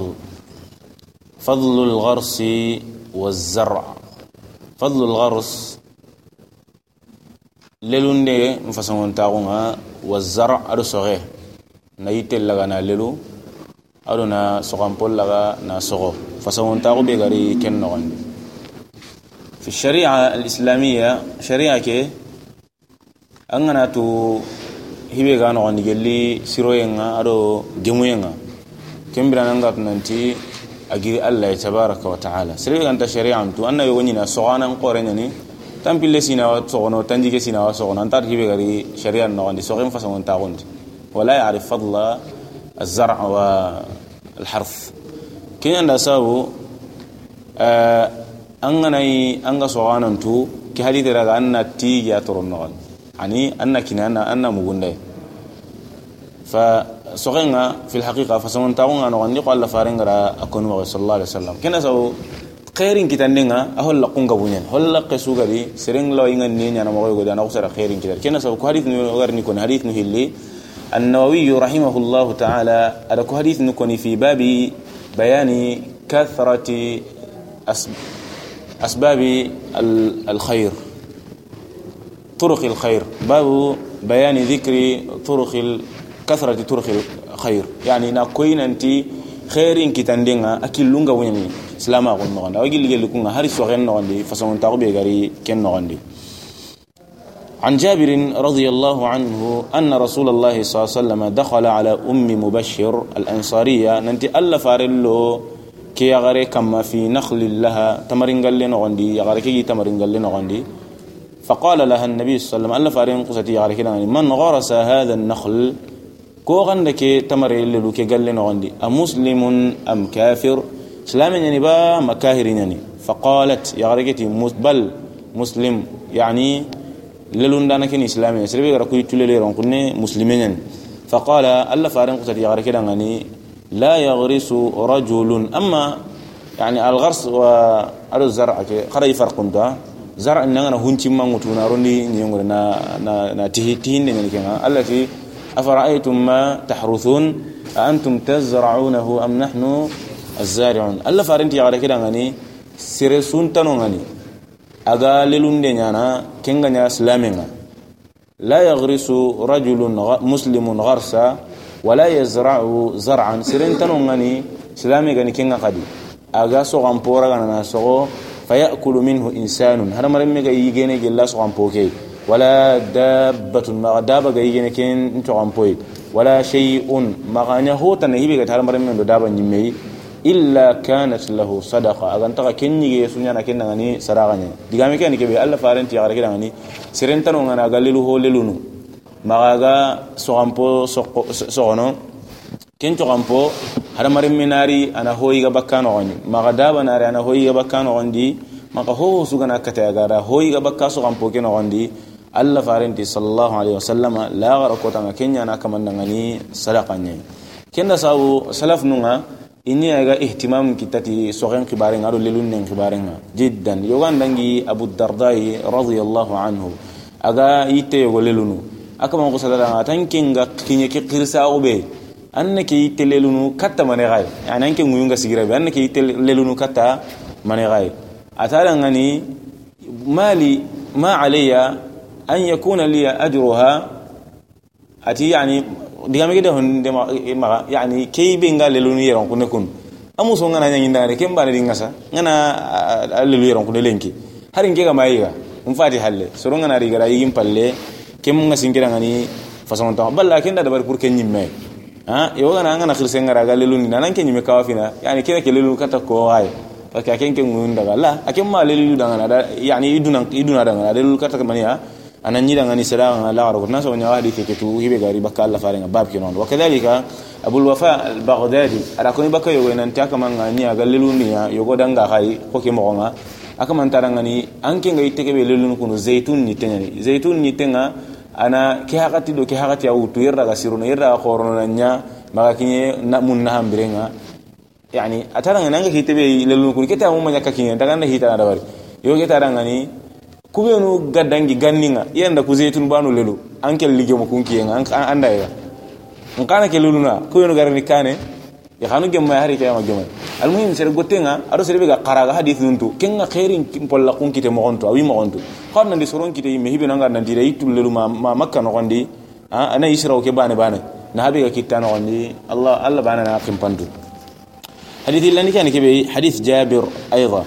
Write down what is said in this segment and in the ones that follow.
fadl fadlu lgharsi wazara fadlu lgars lelunde n fasaŋontaxunga wazar ado soxe na yitel laga na lelu ado na soxanpol laga na soxo fasaŋontaxu be gari ken noxondi fi sharia alislamiya sharia ke an gana tu hibe ga noxondi gelli siroyenga ado gemuyenga ken birananga tunanti agiri allah tabaraka wa taala serebe ganta sharia tu anna yogo ñina soxanan qore ñani tampille sinawa sogono tanjike sinawa sogono antar hibe gari sharia nogondi sogin fasangon tagondi wala yarif fadla الزرع والحرث كين عند سابو أنغني أنغا سوغانا تو حديث رغا أن تيجي أترون يعني أن كنا أن أن مغنده فسوغنا في الحقيقة فسمون تاغونا نغني قال فارنغ أكون صلى الله عليه وسلم. كنا سو khairin kitandenga a holla kunga bunyen holla qesugari sereng lo inga ni nyana mo go dana usara khairin kitar kena sabu hadith ni garni kon hadith ni hilli النووي رحمه الله تعالى على حديث نكون في باب بيان كثرة أسباب الخير. طرق الخير. باب بيان ذكر طرق كثرة طرق الخير يعني نكوين أنت كتندنا أكل لونغا ويني silama gon no ganda wagil gel kunga hari so gen no gandi fason ta be gari ken no عن جابر رضي الله عنه أن رسول الله صلى الله عليه وسلم دخل على أم مبشر الأنصارية. ننتي ألا فارلو كي يغري كما في نخل لها تمرين قال لنا غندي يغري كي تمرين قال لنا غندي فقال لها النبي صلى الله عليه وسلم ألا فارين قصتي يغري كي من غرس هذا النخل كو غندك تمرين للو كي قال لنا أمسلم أم كافر؟ سلام يعني با مكاهر يعني. فقالت يا غرقتي بل مسلم يعني للون دانا كني اسلامي سربي غرا كوي تولي رون كني مسلمين يعني. فقال الله فارن قصد يا غرقتي يعني لا يغرس رجل. أما يعني الغرس و الزرع خرج فرق دا زرع ان أنا هونتي ما متونا روندي نيغور نا نا تي تي ني كان التي أفرأيتم ما تحرثون؟ أنتم تزرعونه أم نحن الزارعون؟ الله فارنتي يغاري كده غني سيري سنتنو غني. أغا للوندي نانا كنغا نيا سلامنا لا يغرس رجل مسلم غرسا ولا يزرع زرعا. سيرنتنو غني سلامي غني كنغا قدي أغا سوغان بورا غانا سوغو فيأكل منه إنسان. هذا مرمي غا يجيني جلا سوغان بوكي ولا دابة ما دابة غا يجيني كين سوغان بوي ولا شيء ما غانيا هو تنهيبي غا هذا مرمي دابة illa kanat lahu sadaqa agan taka kenni ge sunya na kenna ngani saraganya digame ken ke be alla farenti ya gara ngani sirenta no ngana galilu ho lelunu magaga sogampo sogono ken cogampo hada marim minari ana hoyi ga bakkano goni maga daba nari ana hoyi ga bakkano gondi maka ho sugana kata ya gara hoyi ga bakka sogampo ken gondi alla farenti sallallahu alaihi wasallam la gara ko tanga kenya na kamanda ngani sadaqanya kenda sabu salaf nunga ini aga ihtimam kitati sogen khibaren ado lelun nen khibaren jiddan yogan dangi abu dardai radhiyallahu anhu aga ite yogo lelunu akama ko sadara tan kinga kinye ke qirsa obe anne ke ite lelunu katta mane gai yani anke nguyunga sigira be anne ke ite lelunu katta mane gai atala ngani mali ma alayya an yakuna li ajruha ati yani digame gede hon de ma yani kay be ngal le lunu yeron kunne kun amu so ngana nyanyi ndare kem bana di ngasa ngana le lu yeron kunne lenki harin ke ga mayiga um fati halle so ngana ri gara yim palle kem ngasi ngira ngani façon ta balla ken da dabar pour ken nyimme ha yo ngana ngana khirse ngara ga le lunu nan ken nyimme kawafina yani kene ke le lunu kata ko hay parce que aken ken ngun daga la aken ma le lunu daga da yani iduna iduna daga da le lunu kata maniya أنا anan yiɗa gani selaga lagaro koto nan wanya ñawadi keke tu hibe gari bakka allah farenga babke noon wa kadalika abulwafa albagdadi aɗa koni bakka yogoy nanti akamanga ni aga leluniya yogodanga hay hoke mogonga. Akamantarangani anke nga yitte keɓe lelun kunu zaitun ni tenani zaitun ni tenga ana ke hakati do ke hakati ya a wutu yerraga siruno yerraga horono maka kinye na mun nahambirenga yani atarangani anga hitte ɓe lelun kunu kete amumañakka kiñen tagana hitana dabari. Yo ketarangani kubenu gaddangi ganninga yenda ku zeytun banu lelu. Ankel ligemo kunkiyenga andayga nkana ke leluna kubenu garani kane ya yaxanu gemma hari kayama gemay almuhim sere gotenga ado sere bega qaraga hadith nuntu. Kenga khairin polla kun kite mo gonto awi mo gonto xarna ndi soron kite me hibe nanga ndi re itul lelu ma ma makka no gondi a ana isra ke bane bane. Na habe ga kitta gondi allah allah bana na kim pandu hadith illani ke be hadith jabir aidan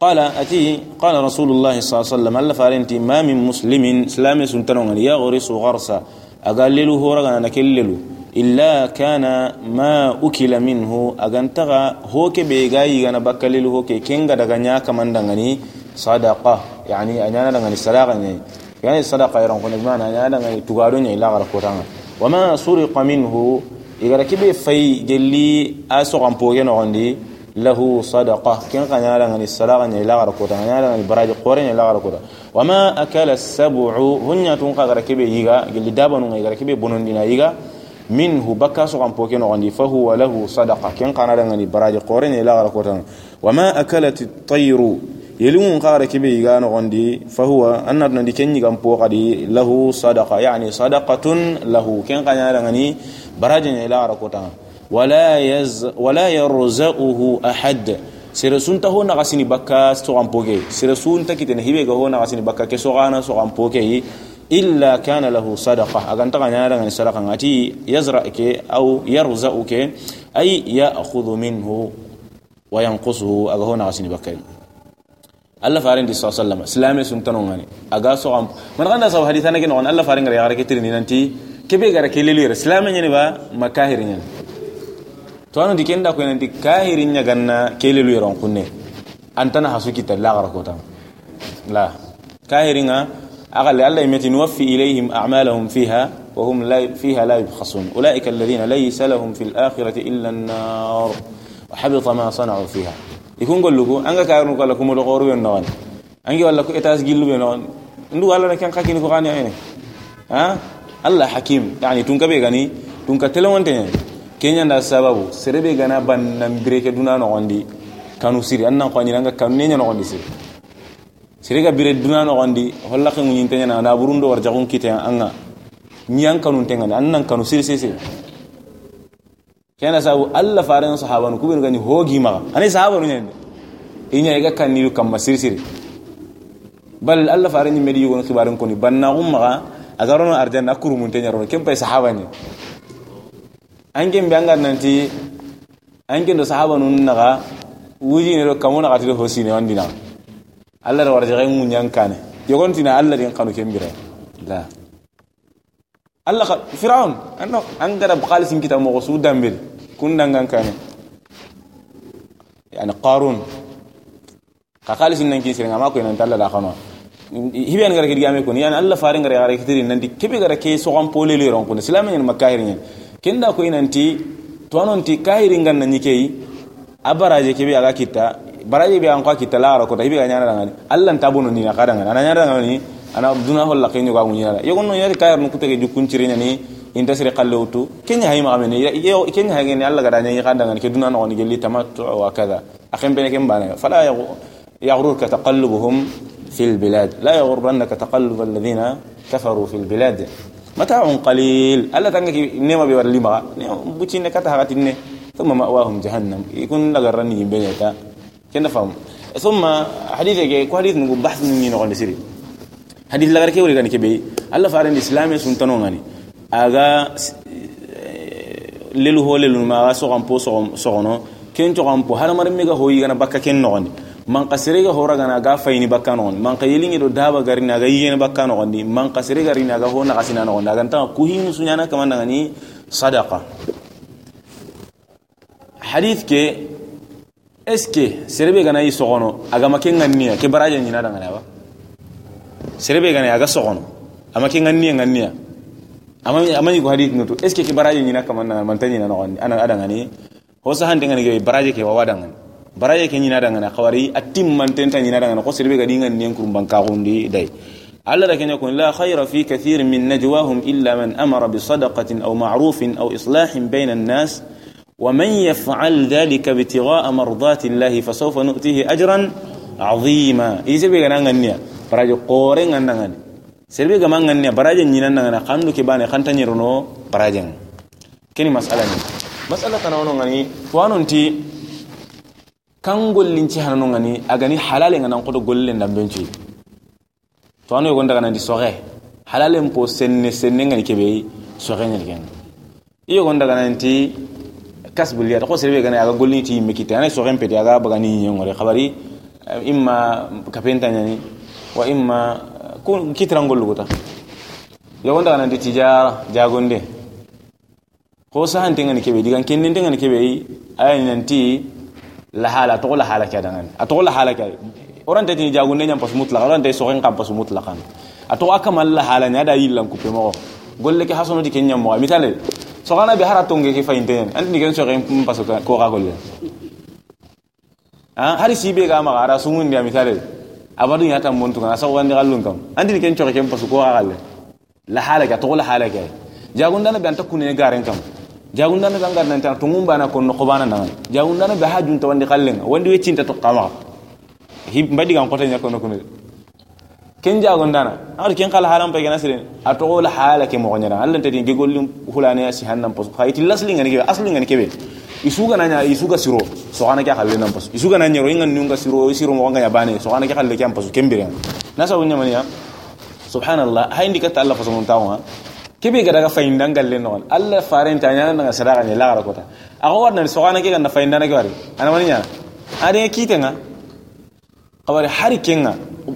قال أتي قال رسول الله صلى الله عليه وسلم ألا فارنتي ما من مسلم سلام سنتنون يغرس غرسا أقلل هو رغنا نكلل إلا كان ما أكل منه أغنتغى هو كبي غاي غنا بكلل هو كي كينغا دغنيا كمان دغني صدقة يعني أنا دغني صدقة يعني صدقة يرون كون بمعنى أنا دغني تغادو ني لا غرا وما سرق منه igara kibe fay gelli a sogan poge له صدقة. كن قن يلا عن الصلاة عن يلا غركوتا عن يلا عن البراج قورين يلا غركوتا وما أكل السبع هن يتون قارك يبي يجا قل دابا نون يجارك يبي بنون دينا يجا منه بكاس وعم بوكين وعن يفه وله صدقة. كن قن يلا عن البراج قورين يلا غركوتا وما أكلت الطير. يلون قارك يبي يجا نون فهو أن ابن دي كن بوكا دي. له صدقة. يعني صدقة له. كن قن يلا عن البراج يلا غركوتا ولا يز ولا يرزقه أحد. سيرسون تهو نغسني بكا سوغان بوكي. سيرسون تكيتن هيبي غو نغسني بكا كسوغانا سوغان بوكي. إلا كان له صدقة. أغان تغنى غني صدقة غاتي يزرعك أو يرزقك أي يأخذ منه وينقصه. أغهو نغسني بكا. alla farin di sallallahu islami sun tanu ngani aga so am man ganda saw haditha ne non alla farin ngara yare ketri ni nanti kebe gara keleli islami nyani ba makahir nyani to anu dikenda ko nanti kahir nya ganna kelelu yaron kunne antana hasu kita la gara ko tam la kahir nga أغل الله يمتي نوفي إليهم أعمالهم فيها وهم لا فيها لا يبخسون أولئك الذين ليس لهم في الآخرة إلا النار وحبط ما صنعوا فيها ikun gollugo anga karnu kala kumo do qoru ben non angi walla ko etas gillu ben non ndu walla na kan kakini ko kani ene ha allah hakim yani tun kabe gani tun ka telewonte ne kenya nda sababu serebe gana ban nan breke duna no gondi kanu siri annan ko nyanga kanu nenya no gondi siri siri ga bire duna no gondi holla ko nyin tenya na burundo war jagun kite anga nyan kanu tenga annan kanu siri siri kena sabu alla faran sahaba nu kubin gani hogi ma ani sahaba nu nyande inya ga kan ni kam masir sir bal alla faran ni medi yugo khibaran ko ni banna umma agarono arjanna kuru mun tenya ron kempa ni ange mbanga nanti ange do sahaba nu naga wuji ne do kamuna gatiro hosine wandina alla da warja ngai mun yankane yogontina alla din kanu kembira la allah firaun anno an gara khalisin kita mo su dambil kun dangan kane yani qarun ka khalisin nan kisira ngama ko nan talla la khano hibiyan gara kidi game ko ni yani allah farin gara gara kidi nan di kebe gara ke so gon pole le ron ko islam nyen makahir nyen kenda ko inanti to anon ti kahirin gan nan yike abaraje kebe aga kita baraje be an ko kita la ko ta hibi ga ngani allah tabuno ni na kadanga na nyana ngani ana duna holla kenyo ga munyala yogon no yari kayar no kutege ju kunciri nyani inta sire qallawtu kenya hayma amene yo kenya hayni alla ga danya yikanda ngan ke duna no ni gelli tamattu wa kaza akhim bene kem bana fala يغررك تقلبهم في البلاد لا يغرنك تقلب الذين كفروا في البلاد متاع قليل. ألا تنكي نيما بي ور ليما بوتي نك تهاتي ني ثم ما واهم جهنم. يكون لا غراني بينتا كنا فهم. ثم حديث جاي كو حديث نغو بحث من ني نغون سيري. حديث لا غركي وريغاني كبي الله فارن الاسلام سنتنو غاني آغا للو هو للو ما سوغام بو سوغونو كين تو غام بو هل مرمي غا هوي غانا بكا كين نغوني ga hoyi gana bakka ken no ngani man kasire ga hora gana ga fayni bakka no man ka yelingi do daba gari na ga yene bakka no ngani man kasire gari na ga ho na kasina no ngani ga ta ku hinu sunyana kaman ngani sadaqa hadith ke eske serebe gana yi so gono aga maken ngani ke baraje ni na daga na ba serebe gane aga sogono ama ke nganniya nganniya ama ama ni ko hadith noto est ce que ke baraje ni nakama na mantani na non ana ada ngani ho sa hande ngani ge baraje ke wawada ngani baraje ke ni na daga na khawari atim mantenta ni na daga ko serebe ga dingan ni kurum banka hundi dai Allah da kenya kun la khayra fi kathir min najwahum illa man amara bi sadaqatin aw ma'rufin aw islahin bayna an-nas ومن يفعل ذلك ابتغاء مرضات الله فسوف نؤتيه اجرا عظيما ايزي بيغنا غنيا qore nganda ngani serbe ga mangani baraje nyina ngana kandu ke bane khanta nyirono baraje keni masala ni masala kana wono ngani to anonti kan gollin ci hanano ngani agani halale ngana ko golle ndambenci to anu yogon daga nandi soxe. Halale mpo senne senne ngani kebe soxe ngani gen iyo gon daga nanti kasbul ya ko serbe gana aga golli ti mekite ana soxe mpe aga bagani nyongore khabari imma kapenta nyani wa imma kun kitrangol luguta yogon daga nanti tijara jagonde. Ko sahan tenga ni kebe digan kennen tenga kebe ayi nanti ka oran tati jagunde nyam pas mutlaq oran tay soxen kam pas mutlaqan ato akamal la hala nya da yillan ku pemo golle ke hasono di kenya mo mitale soxana bi harato nge ke fayinte andi ni ken soxen pas ko ga golle ha hari sibe ga ma ara sungun dia mitale abadu nyata montu kana sa wandi gallun kam andi ni ken soxen pas ko ga galle la hala ka to la hala ka jagundana bi anta kunene garen kam jagundana be ngar nanta to ngumbana konno khobana nan jawundana be hajun to wandi kallen wandi wecinta to qama hi mbadi gam kota nya kono kono ken jagundana ar ken kala haram pe gena sirin ato la hala ke mo nyana allah tadi ge gollim hulane asi hannam pos khayti lasli ngani ke asli ngani kebe. Isuga nanya isuga siro. So ana ke halle nam pos isuga nanya ro ngan nunga siro siro mo nganya bane so ana ke halle ke am pos kembere nasa wonya mania subhanallah hayndi ka ta allah fasamun tawa kebe ga daga faindan galle non alla faren ta nyana daga sadaka ne lagara kota ako warna so kana ke ganna faindan ke wari ana wani nyana ade kitenga kawari hari kenga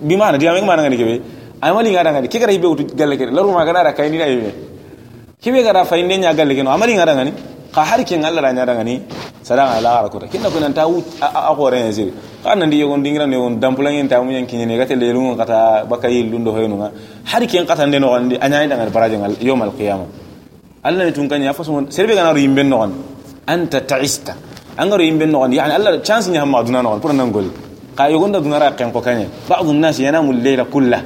bi mana dia meg mana ngani kebe ay mali ngada ngani kigara hibe utu galle ke laru ma gana ra kayni na yibe kebe ga da faindan nya galle ke no amali ngada ngani ka hari kenga alla ra nya daga ni sadaka lagara kota kinna ko nan ta wut a ko ren ziri kana ndi yogon dingira ne on dampulan en tamu yan kinyene gate le lungo kata bakayi lundo hoyno nga hari ken kata nden on ndi anyai dangal baraje ngal yawm al qiyamah allah ne tunkani ya faso serbe gana ro yimben no on anta ta'ista angaro yimben no on yani allah chance nya hamma duna no on pour nan gol ka yogonda duna ra ken ko kanye ba'd an-nas yanamu al-layla kullah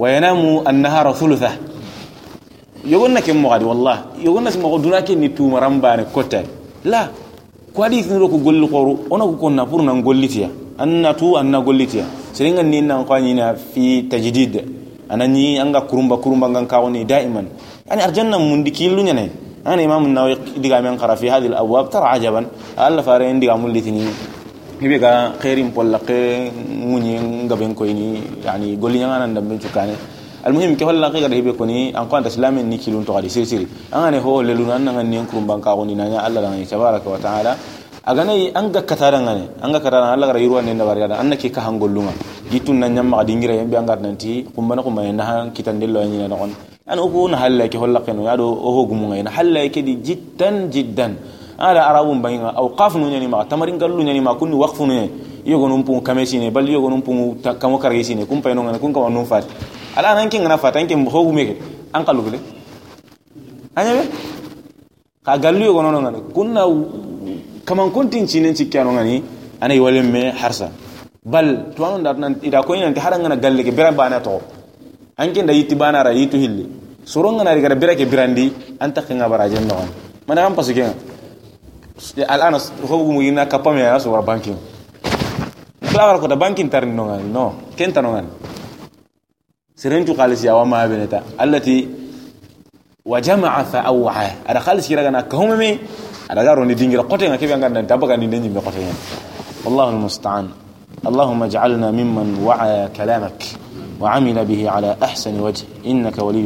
wa yanamu an-nahara thulutha yogonna ken mo gadi wallah yogonna mo duna ken ni tumaram bane kotel la ko hadith ni ko golli qoru ona ko konna pour nan gollitiya anna tu anna gollitiya serenga ni nan ko nyina fi tajdid anani anga kurumba kurumba ngan kawni daiman yani arjanna mun dikilu nyane ana imam an-nawawi diga men qara fi hadhihi al-abwab tara ajaban alla fare diga mullitini hibe ga khairin pollaqe munyi ngaben ko ni yani golli nyanga nan dambe cukane المهم كي هلا غير هيبه كوني ان كنت اسلام ني كيلون تو غادي سير سير أنا هو للون ان نغني نكرم بان كاغوني نانيا الله دان تبارك وتعالى agana anga katara ngane anga katara Allah gara yiruwa ne ndabari ada annake ka hangollunga gitun nan nyamma adi ngira yambe angat nanti kumbana kumbana na han kitan dello ni na kon an uku na halla ke holla kenu yado o hogumu ngai na halla ke di jiddan jiddan ala arabun bayinga awqaf nu nyani ma tamarin gallu nyani ma kunni waqfu ne yogo num pun kamesi ne bal yogo num pun kamo karesi ne kum payno ngane kun ka num fat ala nan kin ngana fat an kin hogu meke an kallu bele anyabe ka gallu yogo nono ngane. Kunna kaman kuntin cinin cikkano ngani ana yiwalen me harsa. Bal to anon dat nan ida ko nan haran ngana galle ke bira bana to an kin da yitti bana ra yitu hilli. Suron ngana riga bira ke birandi an ta kinga barajen no mana am pasu kenga al'ana ko gumu ina kapame ya so banking. Kla ko da banking tar no ngani no. Ken tan سرنج خالص يا وما بنتا. التي وجمع فأوعى. أنا خالص كده أنا كهومي أنا جارو ندين كده قطعة كيف أنا كده تبقى أنا ندين بقطعة الله المستعان. اللهم اجعلنا ممن وعى كلامك وعمل به على أحسن وجه. إنك ولي